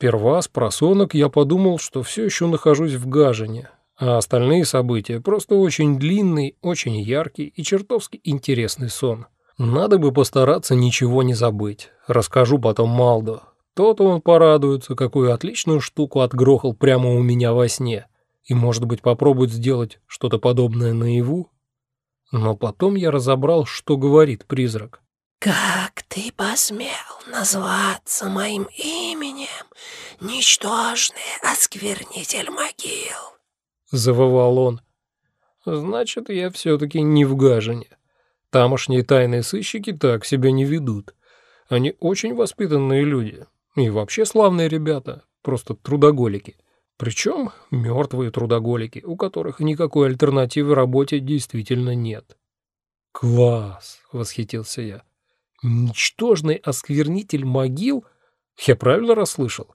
Сперва с просонок я подумал, что все еще нахожусь в Гажине, а остальные события просто очень длинный, очень яркий и чертовски интересный сон. Надо бы постараться ничего не забыть. Расскажу потом Малдо. То-то он порадуется, какую отличную штуку отгрохал прямо у меня во сне. И, может быть, попробует сделать что-то подобное наяву? Но потом я разобрал, что говорит призрак. «Как ты посмел назваться моим именем, ничтожный осквернитель могил?» Завывал он. «Значит, я все-таки не в Гажине. Тамошние тайные сыщики так себя не ведут. Они очень воспитанные люди. И вообще славные ребята, просто трудоголики. Причем мертвые трудоголики, у которых никакой альтернативы работе действительно нет». «Класс!» — восхитился я. Ничтожный осквернитель могил? Я правильно расслышал?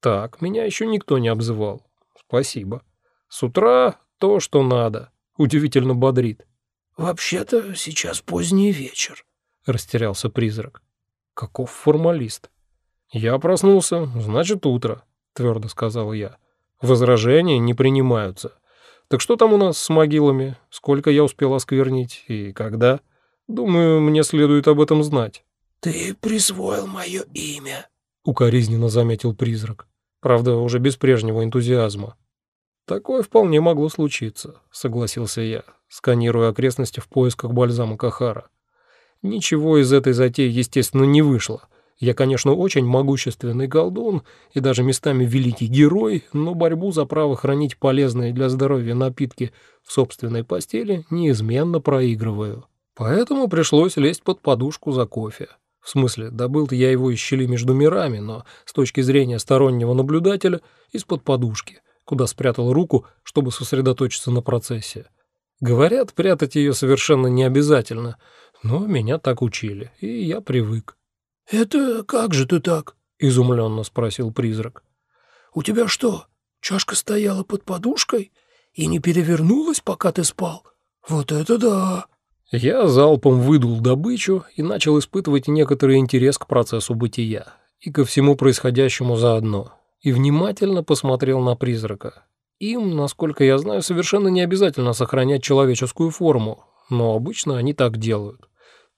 Так, меня еще никто не обзывал. Спасибо. С утра то, что надо. Удивительно бодрит. «Вообще-то сейчас поздний вечер», — растерялся призрак. «Каков формалист?» «Я проснулся, значит, утро», — твердо сказал я. «Возражения не принимаются. Так что там у нас с могилами? Сколько я успел осквернить и когда?» Думаю, мне следует об этом знать». «Ты присвоил мое имя», — укоризненно заметил призрак. Правда, уже без прежнего энтузиазма. «Такое вполне могло случиться», — согласился я, сканируя окрестности в поисках бальзама Кахара. Ничего из этой затеи, естественно, не вышло. Я, конечно, очень могущественный колдун и даже местами великий герой, но борьбу за право хранить полезные для здоровья напитки в собственной постели неизменно проигрываю. Поэтому пришлось лезть под подушку за кофе. В смысле, добыл-то я его из щели между мирами, но с точки зрения стороннего наблюдателя из-под подушки, куда спрятал руку, чтобы сосредоточиться на процессе. Говорят, прятать ее совершенно не обязательно, но меня так учили, и я привык. «Это как же ты так?» — изумленно спросил призрак. «У тебя что, чашка стояла под подушкой и не перевернулась, пока ты спал? Вот это да!» Я залпом выдул добычу и начал испытывать некоторый интерес к процессу бытия и ко всему происходящему заодно, и внимательно посмотрел на призрака. Им, насколько я знаю, совершенно не обязательно сохранять человеческую форму, но обычно они так делают.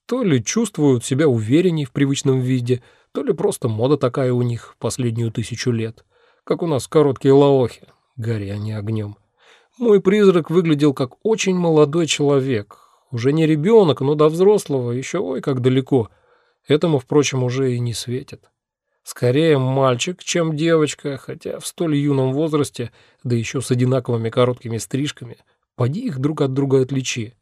То ли чувствуют себя уверенней в привычном виде, то ли просто мода такая у них последнюю тысячу лет. Как у нас короткие лаохи, горя они огнем. Мой призрак выглядел как очень молодой человек, уже не ребенок, но до взрослого еще ой как далеко. Этому, впрочем, уже и не светит. Скорее мальчик, чем девочка, хотя в столь юном возрасте, да еще с одинаковыми короткими стрижками, поди их друг от друга отличи.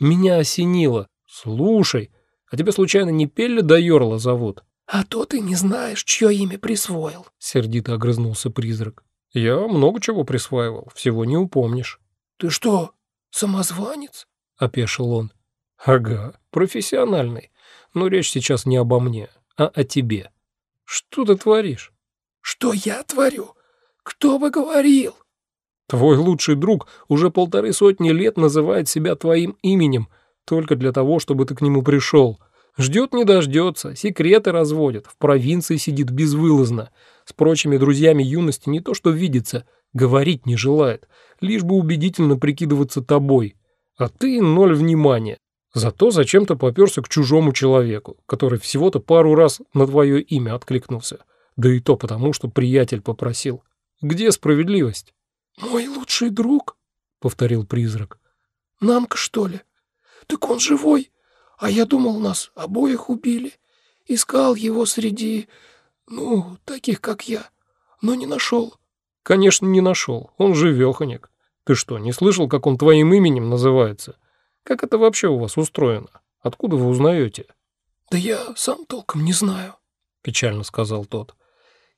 Меня осенило. Слушай, а тебя случайно не Пелли да Йорла зовут? А то ты не знаешь, чье имя присвоил, сердито огрызнулся призрак. Я много чего присваивал, всего не упомнишь. Ты что, самозванец? — опешил он. «Ага, профессиональный. Но речь сейчас не обо мне, а о тебе. Что ты творишь?» «Что я творю? Кто бы говорил?» «Твой лучший друг уже полторы сотни лет называет себя твоим именем, только для того, чтобы ты к нему пришел. Ждет не дождется, секреты разводит, в провинции сидит безвылазно. С прочими друзьями юности не то что видится, говорить не желает, лишь бы убедительно прикидываться тобой». А ты ноль внимания. Зато зачем-то попёрся к чужому человеку, который всего-то пару раз на твое имя откликнулся. Да и то потому, что приятель попросил. Где справедливость? «Мой лучший друг?» — повторил призрак. «Намка, что ли? Так он живой, а я думал, нас обоих убили. Искал его среди, ну, таких, как я, но не нашел». «Конечно, не нашел. Он живеханек. Ты что, не слышал, как он твоим именем называется? Как это вообще у вас устроено? Откуда вы узнаете?» «Да я сам толком не знаю», — печально сказал тот.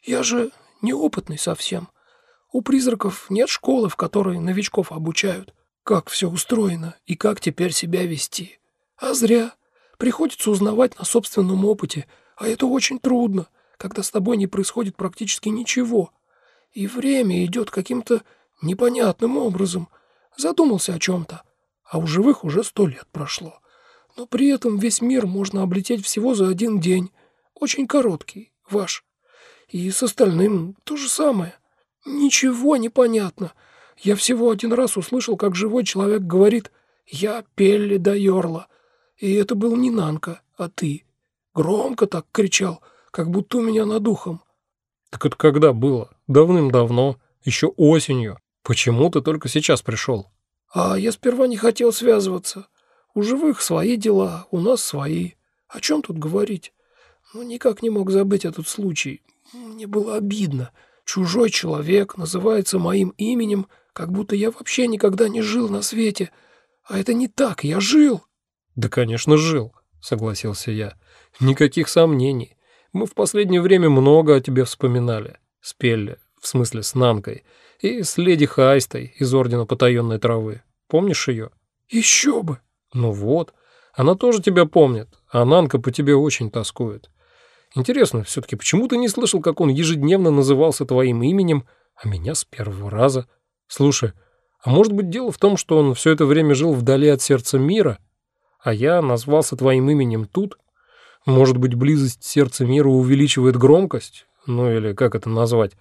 «Я же неопытный совсем. У призраков нет школы, в которой новичков обучают, как все устроено и как теперь себя вести. А зря. Приходится узнавать на собственном опыте, а это очень трудно, когда с тобой не происходит практически ничего. И время идет каким-то непонятным образом. Задумался о чем-то, а у живых уже сто лет прошло. Но при этом весь мир можно облететь всего за один день. Очень короткий, ваш. И с остальным то же самое. Ничего не понятно. Я всего один раз услышал, как живой человек говорит «Я Пелли да Йорла». И это был не Нанка, а ты. Громко так кричал, как будто у меня над ухом. Так это когда было? Давным-давно, еще осенью. Почему ты только сейчас пришел? А я сперва не хотел связываться. У живых свои дела, у нас свои. О чем тут говорить? Ну, никак не мог забыть этот случай. Мне было обидно. Чужой человек называется моим именем, как будто я вообще никогда не жил на свете. А это не так, я жил. Да, конечно, жил, согласился я. Никаких сомнений. Мы в последнее время много о тебе вспоминали. С Пелли, в смысле с Нанкой, и с леди Хайстой из Ордена Потаенной Травы. Помнишь ее? Еще бы. Ну вот, она тоже тебя помнит, а Нанка по тебе очень тоскует. Интересно, все-таки почему ты не слышал, как он ежедневно назывался твоим именем, а меня с первого раза? Слушай, а может быть дело в том, что он все это время жил вдали от сердца мира, а я назвался твоим именем тут? Может быть, близость сердца мира увеличивает громкость? Ну или как это назвать?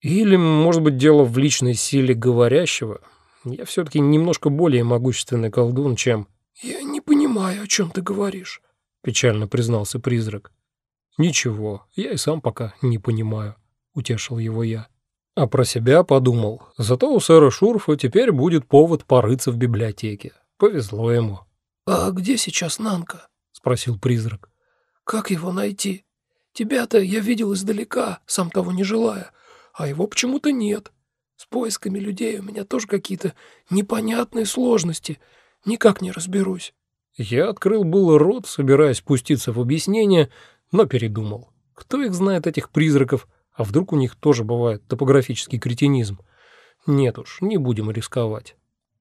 Или, может быть, дело в личной силе говорящего? Я все-таки немножко более могущественный колдун, чем... «Я не понимаю, о чем ты говоришь», — печально признался призрак. «Ничего, я и сам пока не понимаю», — утешил его я. А про себя подумал. Зато у сэра Шурфа теперь будет повод порыться в библиотеке. Повезло ему. «А где сейчас Нанка?» — спросил призрак. «Как его найти? Тебя-то я видел издалека, сам того не желая, а его почему-то нет. С поисками людей у меня тоже какие-то непонятные сложности, никак не разберусь». Я открыл было рот, собираясь пуститься в объяснение, но передумал. Кто их знает, этих призраков? А вдруг у них тоже бывает топографический кретинизм? Нет уж, не будем рисковать.